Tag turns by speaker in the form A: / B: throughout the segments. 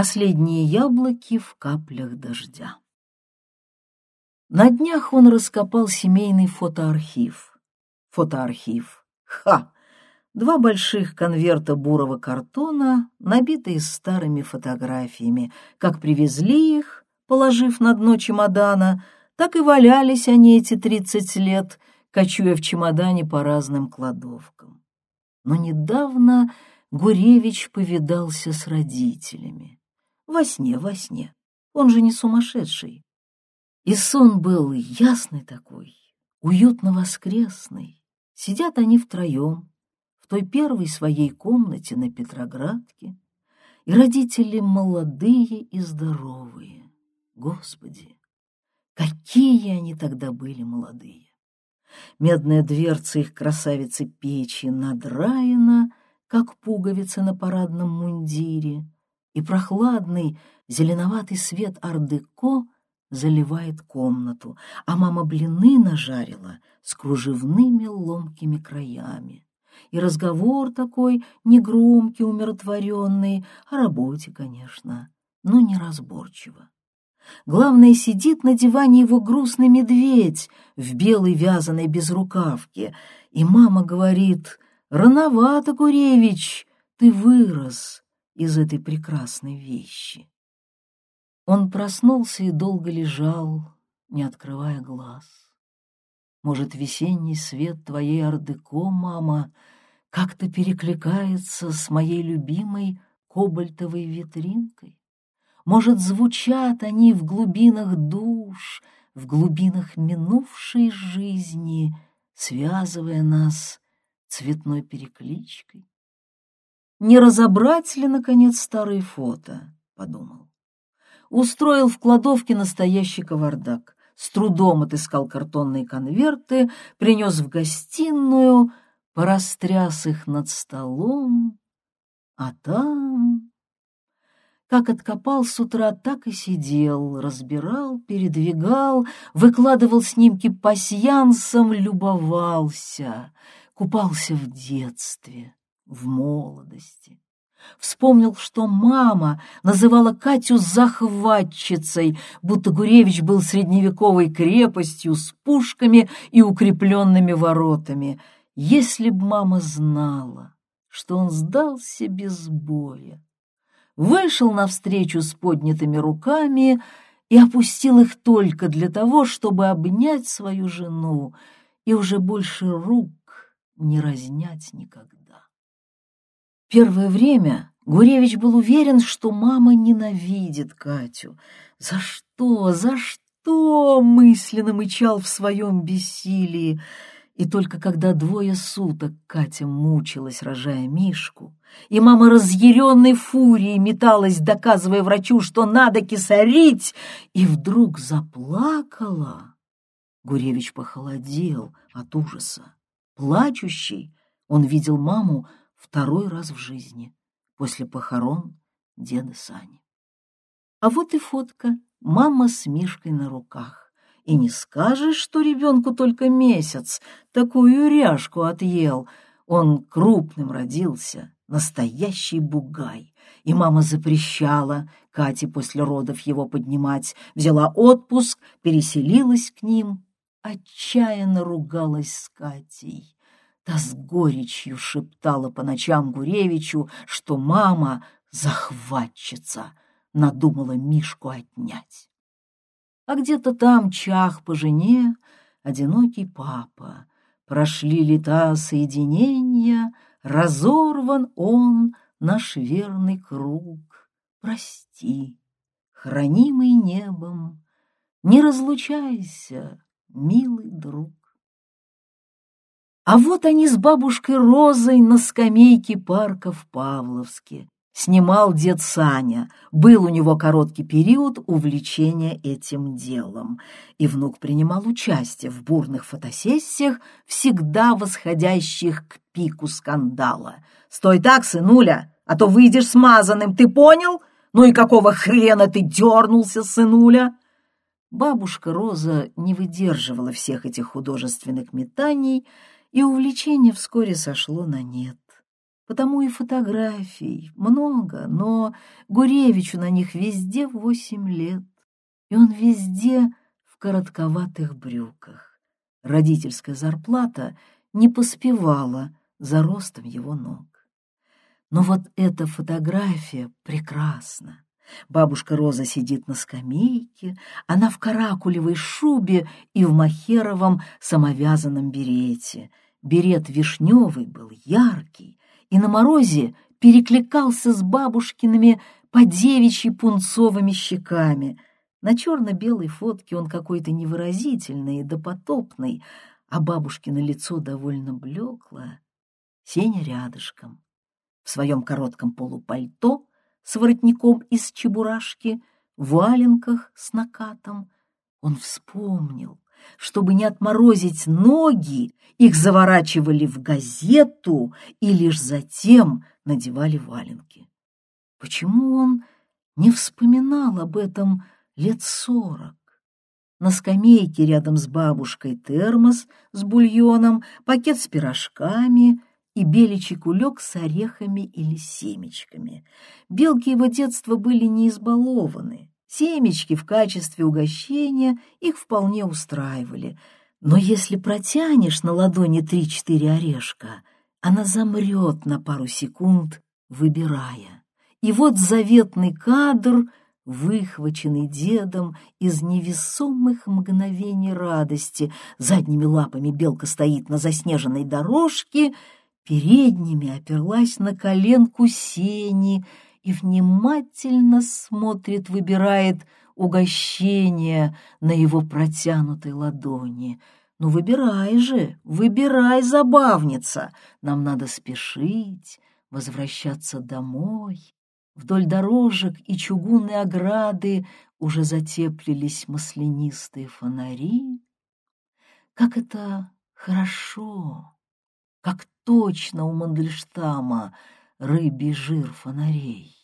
A: Последние яблоки в каплях дождя. На днях он раскопал семейный фотоархив. Фотоархив. Ха! Два больших конверта бурого картона, набитые старыми фотографиями. Как привезли их, положив на дно чемодана, так и валялись они эти тридцать лет, кочуя в чемодане по разным кладовкам. Но недавно Гуревич повидался с родителями. Во сне, во сне. Он же не сумасшедший. И сон был ясный такой, уютно-воскресный. Сидят они втроем в той первой своей комнате на Петроградке, и родители молодые и здоровые. Господи, какие они тогда были молодые! Медная дверца их красавицы печи надраена, как пуговицы на парадном мундире, и прохладный зеленоватый свет ардеко заливает комнату, а мама блины нажарила с кружевными ломкими краями. И разговор такой негромкий, умиротворенный, о работе, конечно, но неразборчиво. Главное, сидит на диване его грустный медведь в белой вязаной безрукавке, и мама говорит, «Рановато, Гуревич, ты вырос из этой прекрасной вещи». Он проснулся и долго лежал, не открывая глаз. Может, весенний свет твоей ордыко, мама, как-то перекликается с моей любимой кобальтовой витринкой? Может, звучат они в глубинах душ, в глубинах минувшей жизни, связывая нас цветной перекличкой? Не разобрать ли, наконец, старые фото, подумал. Устроил в кладовке настоящий кавардак, с трудом отыскал картонные конверты, принес в гостиную, порастряс их над столом, а там как откопал с утра, так и сидел, разбирал, передвигал, выкладывал снимки пасьянсом, любовался, купался в детстве, в молодости. Вспомнил, что мама называла Катю захватчицей, будто Гуревич был средневековой крепостью с пушками и укрепленными воротами. Если б мама знала, что он сдался без боя, вышел навстречу с поднятыми руками и опустил их только для того, чтобы обнять свою жену и уже больше рук не разнять никогда. Первое время Гуревич был уверен, что мама ненавидит Катю. За что, за что мысленно мычал в своем бессилии, и только когда двое суток Катя мучилась, рожая Мишку, и мама разъяренной фурией металась, доказывая врачу, что надо кисарить, и вдруг заплакала, Гуревич похолодел от ужаса. Плачущий он видел маму второй раз в жизни, после похорон деда Сани. А вот и фотка, мама с Мишкой на руках. И не скажешь, что ребенку только месяц, такую ряжку отъел. Он крупным родился, настоящий бугай. И мама запрещала Кате после родов его поднимать, взяла отпуск, переселилась к ним, отчаянно ругалась с Катей. Та с горечью шептала по ночам Гуревичу, что мама захватчица, надумала Мишку отнять а где-то там чах по жене, одинокий папа. Прошли лета соединения, разорван он, наш верный круг. Прости, хранимый небом, не разлучайся, милый друг. А вот они с бабушкой Розой на скамейке парка в Павловске снимал дед Саня. Был у него короткий период увлечения этим делом, и внук принимал участие в бурных фотосессиях, всегда восходящих к пику скандала. «Стой так, сынуля, а то выйдешь смазанным, ты понял? Ну и какого хрена ты дернулся, сынуля?» Бабушка Роза не выдерживала всех этих художественных метаний, и увлечение вскоре сошло на нет. Потому и фотографий много, но Гуревичу на них везде восемь лет, и он везде в коротковатых брюках. Родительская зарплата не поспевала за ростом его ног. Но вот эта фотография прекрасна. Бабушка Роза сидит на скамейке, она в каракулевой шубе и в махеровом самовязанном берете. Берет вишневый был, яркий, и на морозе перекликался с бабушкиными по девичьи пунцовыми щеками. На черно-белой фотке он какой-то невыразительный и допотопный, а бабушкино лицо довольно блеклое. Сеня рядышком, в своем коротком полупальто с воротником из чебурашки, в валенках с накатом. Он вспомнил, чтобы не отморозить ноги, их заворачивали в газету и лишь затем надевали валенки. Почему он не вспоминал об этом лет сорок? На скамейке рядом с бабушкой термос с бульоном, пакет с пирожками, и беличий кулек с орехами или семечками. Белки его детства были не избалованы. Семечки в качестве угощения их вполне устраивали. Но если протянешь на ладони три-четыре орешка, она замрет на пару секунд, выбирая. И вот заветный кадр, выхваченный дедом из невесомых мгновений радости. Задними лапами белка стоит на заснеженной дорожке — передними оперлась на коленку сени и внимательно смотрит, выбирает угощение на его протянутой ладони. «Ну, выбирай же, выбирай, забавница! Нам надо спешить, возвращаться домой». Вдоль дорожек и чугунной ограды уже затеплились маслянистые фонари. Как это хорошо! как точно у Мандельштама рыбий жир фонарей.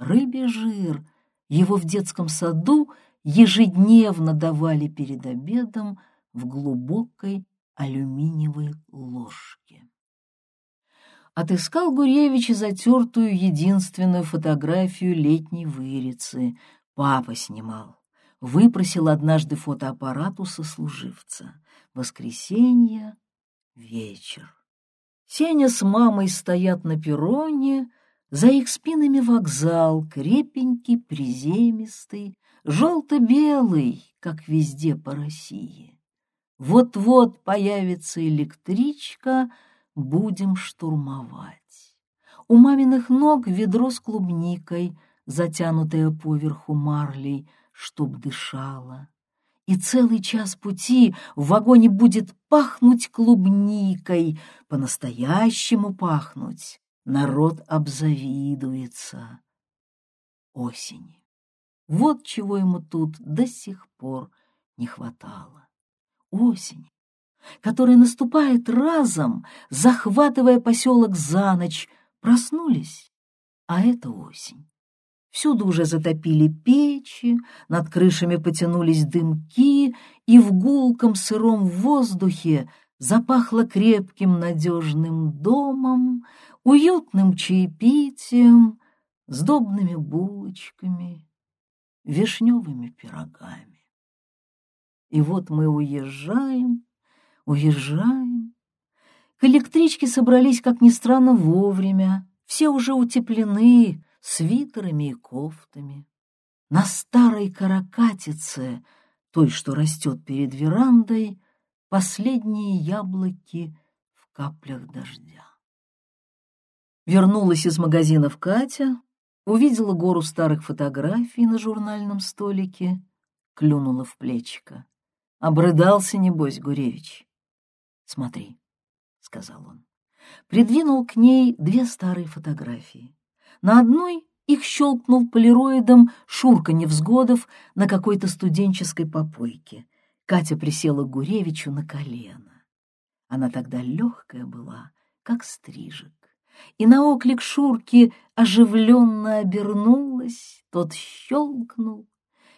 A: Рыбий жир его в детском саду ежедневно давали перед обедом в глубокой алюминиевой ложке. Отыскал Гуревич затертую единственную фотографию летней вырицы. Папа снимал. Выпросил однажды фотоаппарат у сослуживца. Воскресенье, вечер. Сеня с мамой стоят на перроне, за их спинами вокзал, крепенький, приземистый, желто-белый, как везде по России. Вот-вот появится электричка, будем штурмовать. У маминых ног ведро с клубникой, затянутое поверху марлей, чтоб дышало и целый час пути в вагоне будет пахнуть клубникой, по-настоящему пахнуть. Народ обзавидуется. Осени. Вот чего ему тут до сих пор не хватало. Осень, которая наступает разом, захватывая поселок за ночь, проснулись, а это осень. Всюду уже затопили печи, над крышами потянулись дымки, и в гулком сыром воздухе запахло крепким надежным домом, уютным чаепитием, сдобными булочками, вишневыми пирогами. И вот мы уезжаем, уезжаем. К электричке собрались, как ни странно, вовремя. Все уже утеплены, свитерами и кофтами. На старой каракатице, той, что растет перед верандой, последние яблоки в каплях дождя. Вернулась из магазинов Катя, увидела гору старых фотографий на журнальном столике, клюнула в плечико. Обрыдался, небось, Гуревич. «Смотри», — сказал он. Придвинул к ней две старые фотографии. На одной их щелкнул полироидом Шурка Невзгодов на какой-то студенческой попойке. Катя присела к Гуревичу на колено. Она тогда легкая была, как стрижек. И на оклик Шурки оживленно обернулась, тот щелкнул.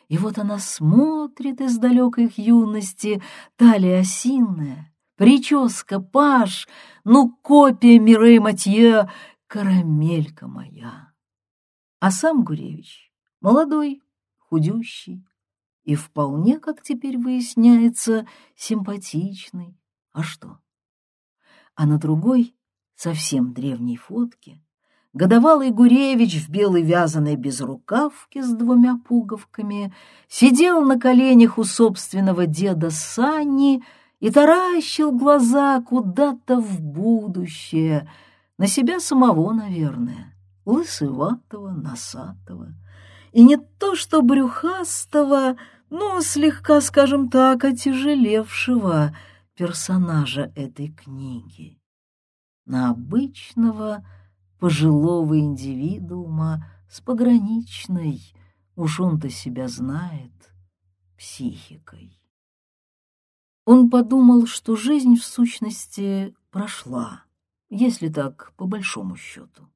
A: И вот она смотрит из далекой их юности, талия осинная, прическа, паш, ну, копия Мирей Матье, карамелька моя. А сам Гуревич молодой, худющий и вполне, как теперь выясняется, симпатичный. А что? А на другой, совсем древней фотке, годовалый Гуревич в белой вязаной безрукавке с двумя пуговками сидел на коленях у собственного деда Сани и таращил глаза куда-то в будущее, на себя самого, наверное, лысыватого, носатого, и не то что брюхастого, но слегка, скажем так, отяжелевшего персонажа этой книги. На обычного, пожилого индивидуума с пограничной, уж он-то себя знает, психикой. Он подумал, что жизнь в сущности прошла, если так, по большому счету.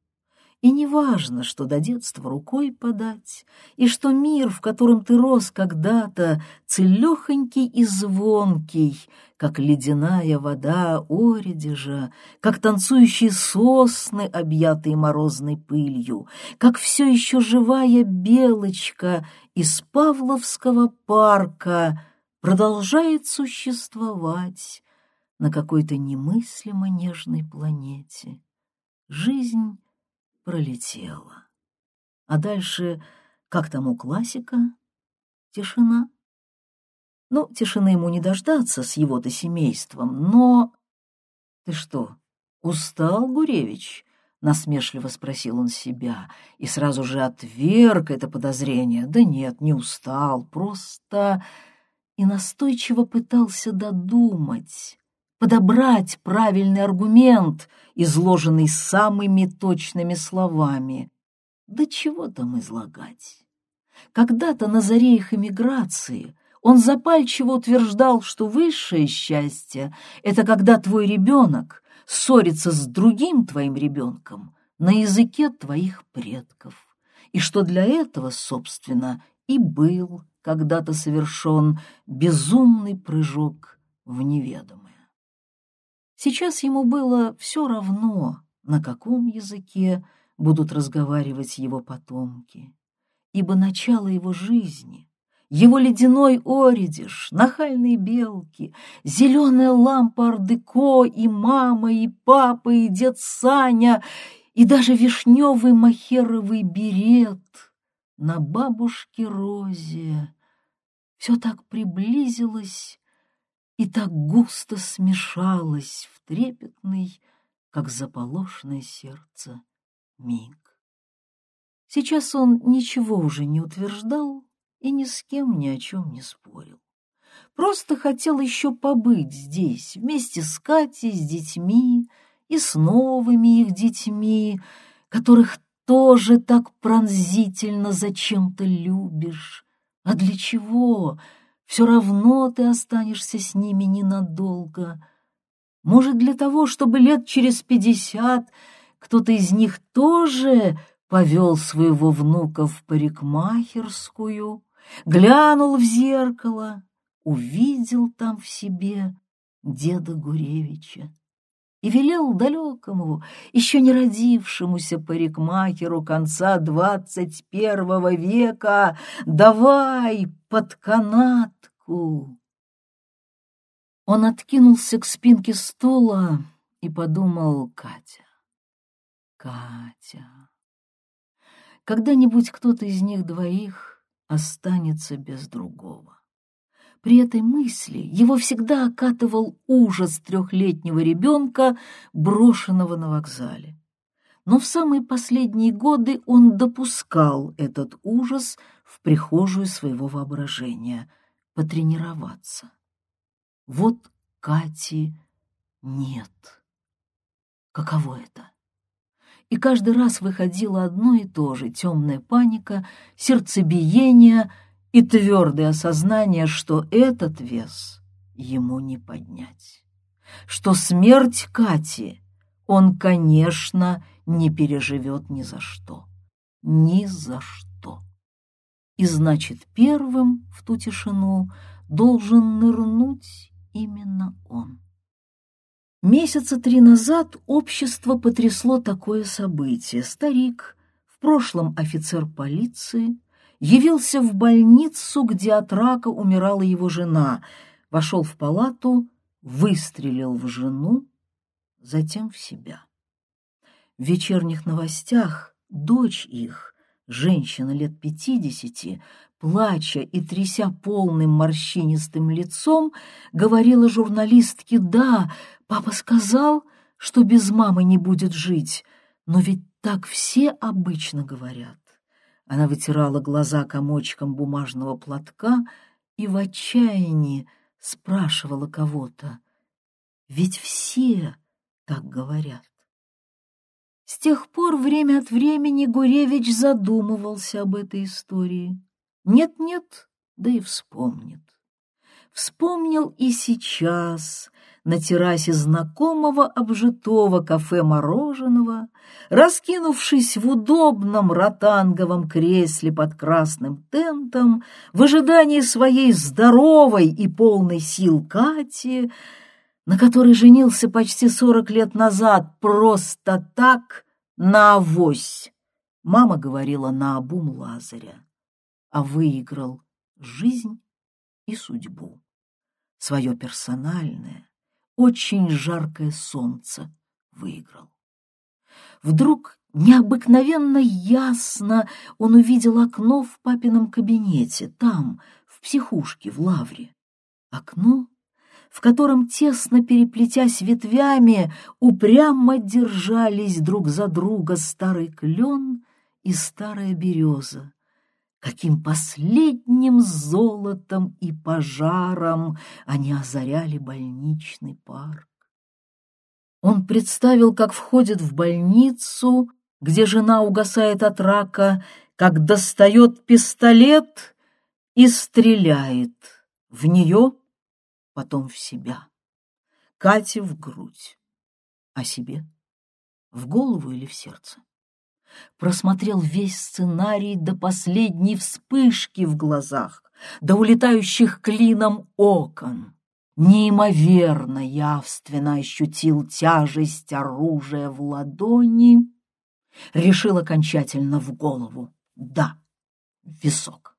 A: И не важно, что до детства рукой подать, и что мир, в котором ты рос когда-то, целехонький и звонкий, как ледяная вода Оридежа, как танцующие сосны, объятые морозной пылью, как все еще живая белочка из Павловского парка продолжает существовать на какой-то немыслимо нежной планете. Жизнь пролетела. А дальше, как там у классика, тишина. Ну, тишины ему не дождаться с его-то семейством, но... Ты что, устал, Гуревич? Насмешливо спросил он себя и сразу же отверг это подозрение. Да нет, не устал, просто... И настойчиво пытался додумать, подобрать правильный аргумент, изложенный самыми точными словами. Да чего там излагать? Когда-то на заре их эмиграции он запальчиво утверждал, что высшее счастье — это когда твой ребенок ссорится с другим твоим ребенком на языке твоих предков, и что для этого, собственно, и был когда-то совершен безумный прыжок в неведомое. Сейчас ему было все равно, на каком языке будут разговаривать его потомки, ибо начало его жизни, его ледяной оридиш, нахальные белки, зеленая лампа Ардеко и мама, и папа, и дед Саня, и даже вишневый махеровый берет на бабушке Розе. Все так приблизилось и так густо смешалось в трепетный, как заполошное сердце, миг. Сейчас он ничего уже не утверждал и ни с кем ни о чем не спорил. Просто хотел еще побыть здесь, вместе с Катей, с детьми и с новыми их детьми, которых тоже так пронзительно зачем-то любишь. А для чего? Все равно ты останешься с ними ненадолго. Может, для того, чтобы лет через пятьдесят кто-то из них тоже повел своего внука в парикмахерскую, глянул в зеркало, увидел там в себе деда Гуревича и велел далекому, еще не родившемуся парикмахеру конца двадцать первого века «Давай под канатку!» Он откинулся к спинке стула и подумал «Катя, Катя». Когда-нибудь кто-то из них двоих останется без другого. При этой мысли его всегда окатывал ужас трехлетнего ребенка, брошенного на вокзале. Но в самые последние годы он допускал этот ужас в прихожую своего воображения — потренироваться. Вот Кати нет. Каково это? И каждый раз выходило одно и то же — темная паника, сердцебиение — и твердое осознание, что этот вес ему не поднять, что смерть Кати он, конечно, не переживет ни за что, ни за что. И значит, первым в ту тишину должен нырнуть именно он. Месяца три назад общество потрясло такое событие. Старик, в прошлом офицер полиции, явился в больницу, где от рака умирала его жена, вошел в палату, выстрелил в жену, затем в себя. В вечерних новостях дочь их, женщина лет пятидесяти, плача и тряся полным морщинистым лицом, говорила журналистке «Да, папа сказал, что без мамы не будет жить, но ведь так все обычно говорят». Она вытирала глаза комочком бумажного платка и в отчаянии спрашивала кого-то. «Ведь все так говорят». С тех пор время от времени Гуревич задумывался об этой истории. Нет-нет, да и вспомнит. Вспомнил и сейчас на террасе знакомого обжитого кафе мороженого, раскинувшись в удобном ротанговом кресле под красным тентом, в ожидании своей здоровой и полной сил Кати, на которой женился почти сорок лет назад просто так, на авось. Мама говорила на обум Лазаря, а выиграл жизнь и судьбу. Свое персональное, очень жаркое солнце выиграл. Вдруг необыкновенно ясно он увидел окно в папином кабинете, там, в психушке, в лавре. Окно в котором, тесно переплетясь ветвями, упрямо держались друг за друга старый клен и старая береза. Каким последним золотом и пожаром они озаряли больничный парк. Он представил, как входит в больницу, где жена угасает от рака, как достает пистолет и стреляет в нее потом в себя. Кате в грудь, а себе в голову или в сердце. Просмотрел весь сценарий до последней вспышки в глазах, до улетающих клином окон. Неимоверно явственно ощутил тяжесть оружия в ладони, решил окончательно в голову. Да, висок.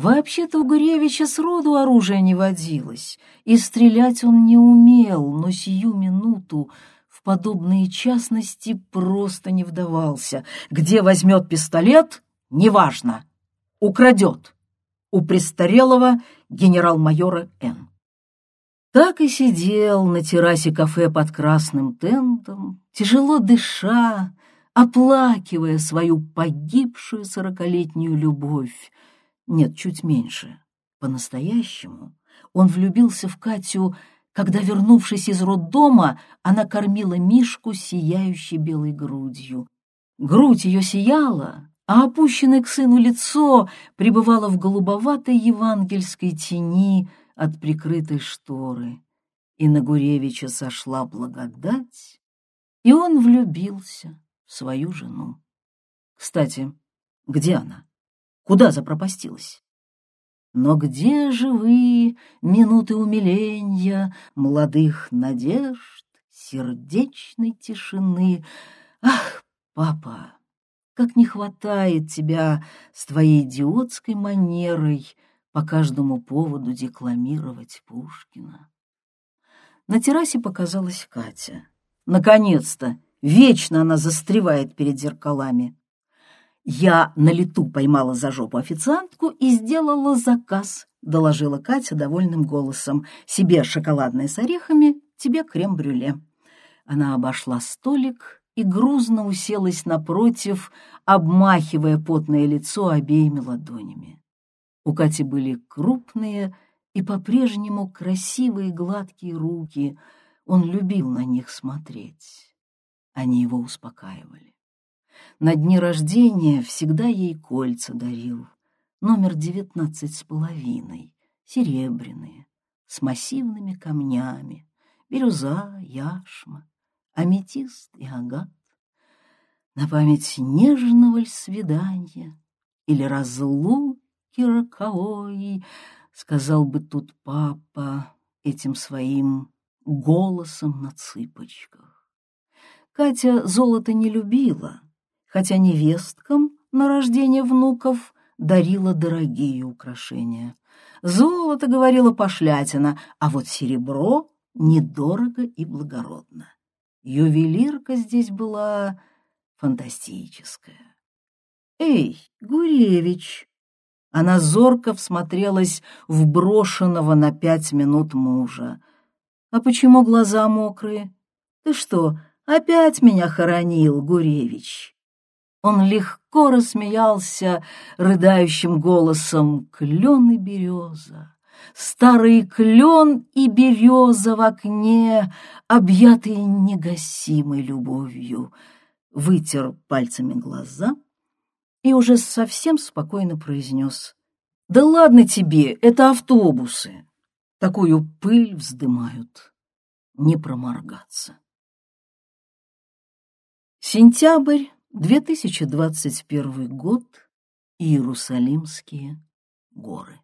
A: Вообще-то у Гуревича сроду оружия не водилось, и стрелять он не умел, но сию минуту в подобные частности просто не вдавался. Где возьмет пистолет — неважно. Украдет. У престарелого генерал-майора Н. Так и сидел на террасе кафе под красным тентом, тяжело дыша, оплакивая свою погибшую сорокалетнюю любовь, нет, чуть меньше. По-настоящему он влюбился в Катю, когда, вернувшись из роддома, она кормила Мишку сияющей белой грудью. Грудь ее сияла, а опущенное к сыну лицо пребывало в голубоватой евангельской тени от прикрытой шторы. И на Гуревича сошла благодать, и он влюбился в свою жену. Кстати, где она? Куда запропастилась? Но где же вы, минуты умиления, молодых надежд, сердечной тишины? Ах, папа, как не хватает тебя с твоей идиотской манерой по каждому поводу декламировать Пушкина. На террасе показалась Катя. Наконец-то! Вечно она застревает перед зеркалами. Я на лету поймала за жопу официантку и сделала заказ, доложила Катя довольным голосом. Себе шоколадное с орехами, тебе крем-брюле. Она обошла столик и грузно уселась напротив, обмахивая потное лицо обеими ладонями. У Кати были крупные и по-прежнему красивые гладкие руки. Он любил на них смотреть. Они его успокаивали. На дни рождения всегда ей кольца дарил. Номер девятнадцать с половиной, серебряные, с массивными камнями, бирюза, яшма, аметист и агат. На память нежного ль свидания или разлуки роковой, сказал бы тут папа этим своим голосом на цыпочках. Катя золото не любила, хотя невесткам на рождение внуков дарила дорогие украшения. Золото, говорила пошлятина, а вот серебро недорого и благородно. Ювелирка здесь была фантастическая. «Эй, Гуревич!» Она зорко всмотрелась в брошенного на пять минут мужа. «А почему глаза мокрые? Ты что, опять меня хоронил, Гуревич?» Он легко рассмеялся рыдающим голосом. «Клен и береза, старый клен и береза в окне, объятые негасимой любовью», вытер пальцами глаза и уже совсем спокойно произнес. «Да ладно тебе, это автобусы, такую пыль вздымают, не проморгаться». Сентябрь 2021 год. Иерусалимские горы.